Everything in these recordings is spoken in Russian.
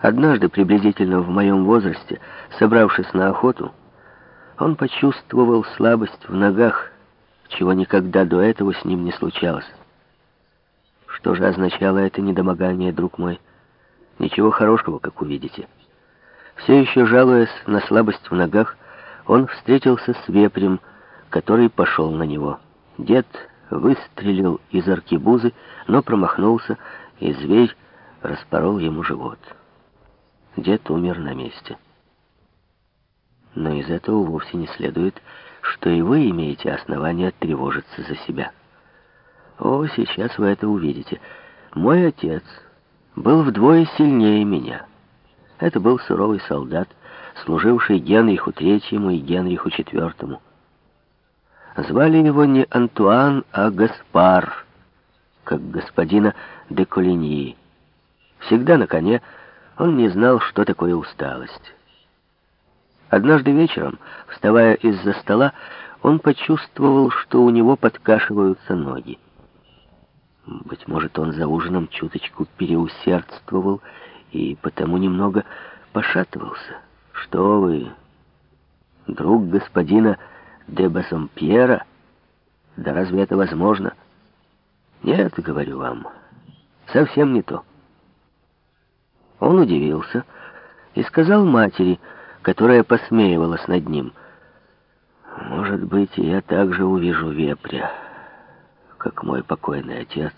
Однажды, приблизительно в моем возрасте, собравшись на охоту, он почувствовал слабость в ногах, чего никогда до этого с ним не случалось. Что же означало это недомогание, друг мой? Ничего хорошего, как увидите. Все еще жалуясь на слабость в ногах, он встретился с вепрем, который пошел на него. Дед выстрелил из аркебузы, но промахнулся, и зверь распорол ему живот. Дед умер на месте. Но из этого вовсе не следует, что и вы имеете основания тревожиться за себя. О, сейчас вы это увидите. Мой отец был вдвое сильнее меня. Это был суровый солдат, служивший Генриху Третьему и Генриху Четвертому. Звали его не Антуан, а Гаспар, как господина де Колиньи. Всегда на коне он не знал, что такое усталость. Однажды вечером, вставая из-за стола, он почувствовал, что у него подкашиваются ноги. Быть может, он за ужином чуточку переусердствовал и потому немного пошатывался. Что вы, друг господина де Бассомпьера? Да разве это возможно? Нет, говорю вам, совсем не то. Он удивился и сказал матери, которая посмеивалась над ним, «Может быть, я также увижу вепря, как мой покойный отец,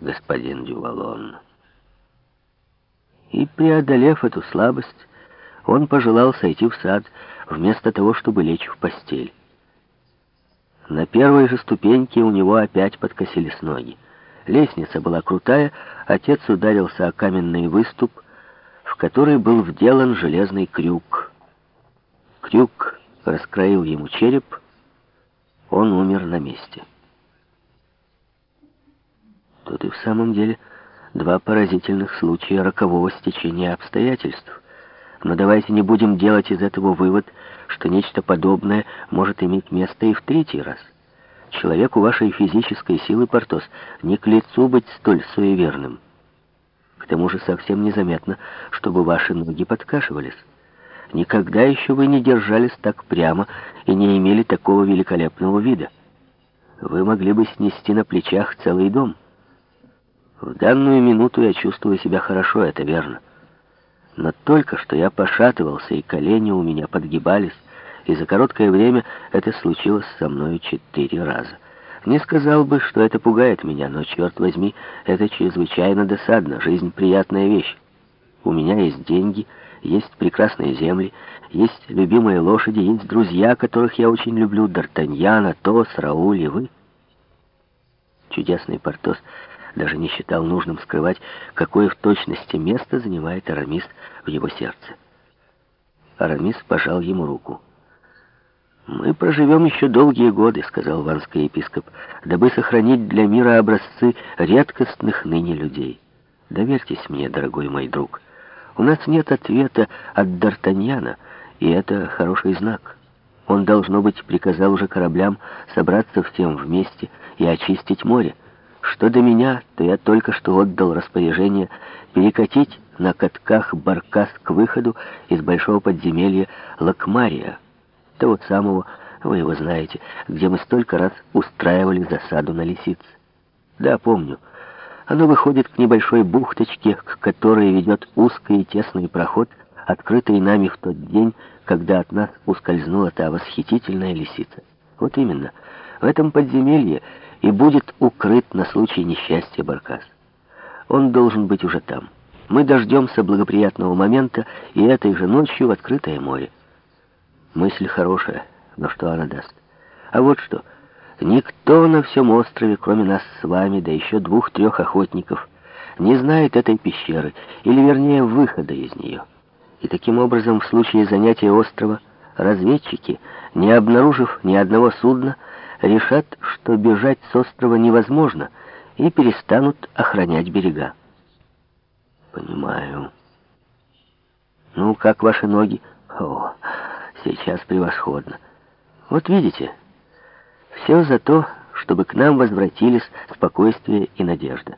господин Дювалон». И, преодолев эту слабость, он пожелал сойти в сад, вместо того, чтобы лечь в постель. На первой же ступеньке у него опять подкосились ноги. Лестница была крутая, отец ударился о каменный выступ, в который был вделан железный крюк. Крюк раскроил ему череп, он умер на месте. Тут и в самом деле два поразительных случая рокового стечения обстоятельств. Но давайте не будем делать из этого вывод, что нечто подобное может иметь место и в третий раз. Человеку вашей физической силы, Портос, не к лицу быть столь суеверным. К тому же совсем незаметно, чтобы ваши ноги подкашивались. Никогда еще вы не держались так прямо и не имели такого великолепного вида. Вы могли бы снести на плечах целый дом. В данную минуту я чувствую себя хорошо, это верно. Но только что я пошатывался, и колени у меня подгибались, и за короткое время это случилось со мною четыре раза. Не сказал бы, что это пугает меня, но, черт возьми, это чрезвычайно досадно. Жизнь — приятная вещь. У меня есть деньги, есть прекрасные земли, есть любимые лошади, есть друзья, которых я очень люблю, Д'Артаньян, Атос, Рауль и вы. Чудесный Портос даже не считал нужным скрывать, какое в точности место занимает Арамис в его сердце. Арамис пожал ему руку. «Мы проживем еще долгие годы», — сказал ванский епископ, «дабы сохранить для мира образцы редкостных ныне людей. Доверьтесь мне, дорогой мой друг. У нас нет ответа от Д'Артаньяна, и это хороший знак. Он, должно быть, приказал уже кораблям собраться всем вместе и очистить море. Что до меня, то я только что отдал распоряжение перекатить на катках баркас к выходу из большого подземелья Лакмария, того самого, вы его знаете, где мы столько раз устраивали засаду на лисиц. Да, помню. Оно выходит к небольшой бухточке, к которой ведет узкий и тесный проход, открытый нами в тот день, когда от нас ускользнула та восхитительная лисица. Вот именно, в этом подземелье и будет укрыт на случай несчастья Баркас. Он должен быть уже там. Мы дождемся благоприятного момента и этой же ночью в открытое море. Мысль хорошая, но что она даст? А вот что. Никто на всем острове, кроме нас с вами, да еще двух-трех охотников, не знает этой пещеры, или вернее выхода из нее. И таким образом, в случае занятия острова, разведчики, не обнаружив ни одного судна, решат, что бежать с острова невозможно, и перестанут охранять берега. Понимаю. Ну, как ваши ноги? О, Сейчас превосходно. Вот видите, все за то, чтобы к нам возвратились спокойствие и надежда.